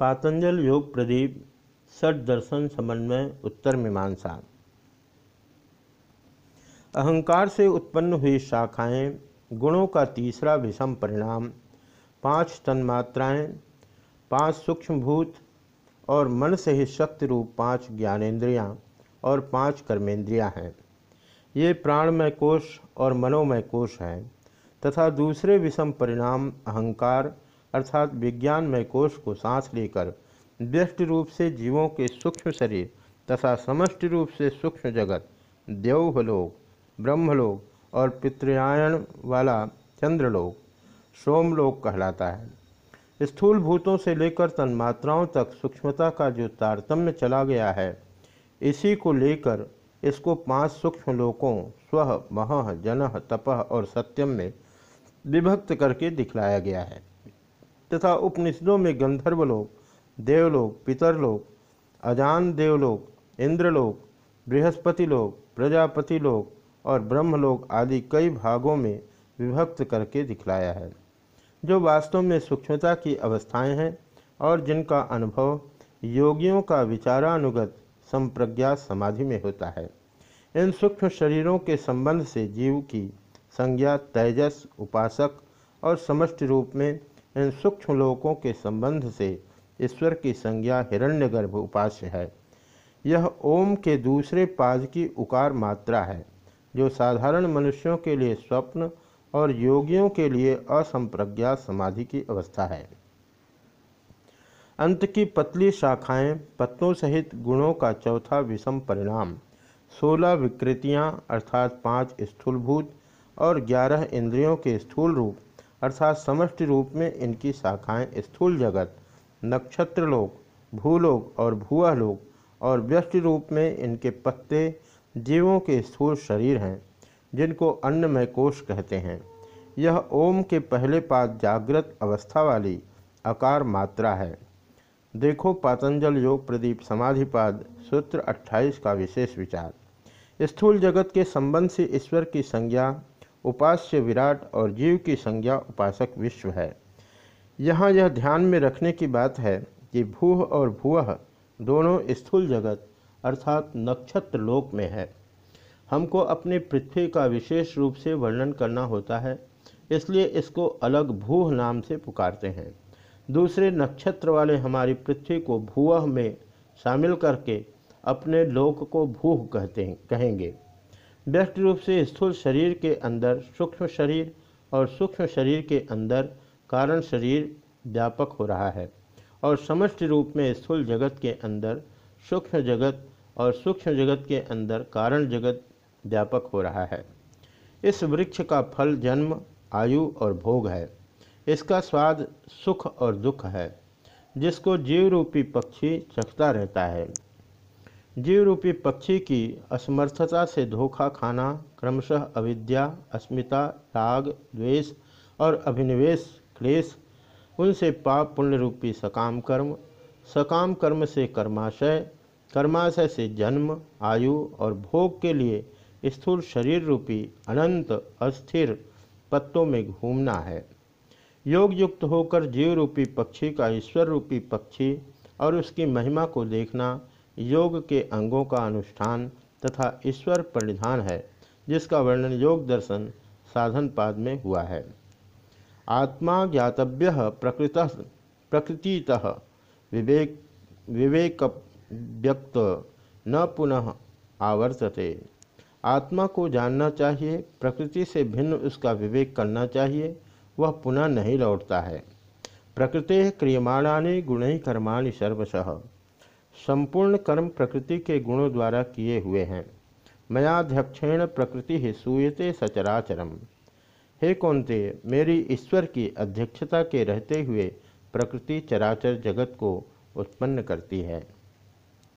पातंजल योग प्रदीप षट दर्शन समन्वय, उत्तर मीमांसा। अहंकार से उत्पन्न हुई शाखाएँ, गुणों का तीसरा विषम परिणाम, पाँच तन्मात्राएँ पाँच सूक्ष्मभूत और मन से ही शक्ति रूप पाँच ज्ञानेन्द्रियाँ और पाँच कर्मेंद्रियाँ हैं। ये प्राणमय कोश और मनोमय कोश हैं तथा दूसरे विषम परिणाम अहंकार अर्थात विज्ञानमय कोष को सांस लेकर व्यष्ट रूप से जीवों के सूक्ष्म शरीर तथा समष्टि रूप से सूक्ष्म जगत, देवलोक, ब्रह्मलोक और पितृयायण वाला चंद्रलोक, सोमलोक कहलाता है। स्थूल भूतों से लेकर तन्मात्राओं तक सूक्ष्मता का जो तारतम्य चला गया है, इसी को लेकर इसको पाँच सूक्ष्म लोकों, स्व, मह, जन तपह और सत्यम में विभक्त करके दिखलाया गया है। तथा उपनिषदों में गंधर्वलोक, देवलोक, पितरलोक, अजान देवलोक, इंद्रलोक बृहस्पति लोक प्रजापति लोक और ब्रह्मलोक आदि कई भागों में विभक्त करके दिखलाया है, जो वास्तव में सूक्ष्मता की अवस्थाएँ हैं और जिनका अनुभव योगियों का विचारानुगत संप्रज्ञा समाधि में होता है। इन सूक्ष्म शरीरों के संबंध से जीव की संज्ञा तेजस, उपासक और समष्टि रूप में इन सूक्ष्म लोकों के संबंध से ईश्वर की संज्ञा हिरण्यगर्भ उपास्य है। यह ओम के दूसरे पाद की उकार मात्रा है, जो साधारण मनुष्यों के लिए स्वप्न और योगियों के लिए असंप्रज्ञा समाधि की अवस्था है। अंत की पतली शाखाएँ पत्तों सहित गुणों का चौथा विषम परिणाम, सोलह विकृतियाँ अर्थात पाँच स्थूलभूत और ग्यारह इंद्रियों के स्थूल रूप अर्थात समष्टि रूप में इनकी शाखाएँ स्थूल जगत, नक्षत्रलोक, भूलोक और भूआलोक और व्यष्टि रूप में इनके पत्ते जीवों के स्थूल शरीर हैं, जिनको अन्नमय कोष कहते हैं। यह ओम के पहले पाद जागृत अवस्था वाली आकार मात्रा है। देखो पातंजल योग प्रदीप समाधिपाद, सूत्र 28 का विशेष विचार। स्थूल जगत के संबंध से ईश्वर की संज्ञा उपास्य विराट और जीव की संज्ञा उपासक विश्व है। यहाँ यह ध्यान में रखने की बात है कि भूह और भूह दोनों स्थूल जगत अर्थात नक्षत्र लोक में है। हमको अपनी पृथ्वी का विशेष रूप से वर्णन करना होता है, इसलिए इसको अलग भूह नाम से पुकारते हैं। दूसरे नक्षत्र वाले हमारी पृथ्वी को भूह में शामिल करके अपने लोक को भूह कहते कहेंगे। व्यक्त रूप से स्थूल शरीर के अंदर सूक्ष्म शरीर और सूक्ष्म शरीर के अंदर कारण शरीर व्यापक हो रहा है और समष्टि रूप में स्थूल जगत के अंदर सूक्ष्म जगत और सूक्ष्म जगत के अंदर कारण जगत व्यापक हो रहा है। इस वृक्ष का फल, जन्म, आयु और भोग है। इसका स्वाद सुख और दुख है, जिसको जीव रूपी पक्षी चखता रहता है। जीव रूपी पक्षी की असमर्थता से धोखा खाना, क्रमशः अविद्या, अस्मिता, राग, द्वेष और अभिनिवेश, क्लेश, उनसे पाप पुण्य रूपी सकाम कर्म सकाम कर्म से कर्माशय कर्माशय से जन्म, आयु और भोग के लिए स्थूल शरीर रूपी अनंत अस्थिर पत्तों में घूमना है। योग युक्त होकर जीव रूपी पक्षी का ईश्वर रूपी पक्षी और उसकी महिमा को देखना योग के अंगों का अनुष्ठान तथा ईश्वर परिधान है, जिसका वर्णन योग दर्शन साधन पाद में हुआ है। आत्मा ज्ञातव्य प्रकृत, प्रकृतितः विवेक विवेक व्यक्त न पुनः आवर्तते। आत्मा को जानना चाहिए, प्रकृति से भिन्न उसका विवेक करना चाहिए, वह पुनः नहीं लौटता है। प्रकृति क्रियमाणानि गुण कर्माणि सर्वशः। संपूर्ण कर्म प्रकृति के गुणों द्वारा किए हुए हैं। मयाध्यक्षेण प्रकृति ही सूयते सचराचरम। हे कौनते, मेरी ईश्वर की अध्यक्षता के रहते हुए प्रकृति चराचर जगत को उत्पन्न करती है।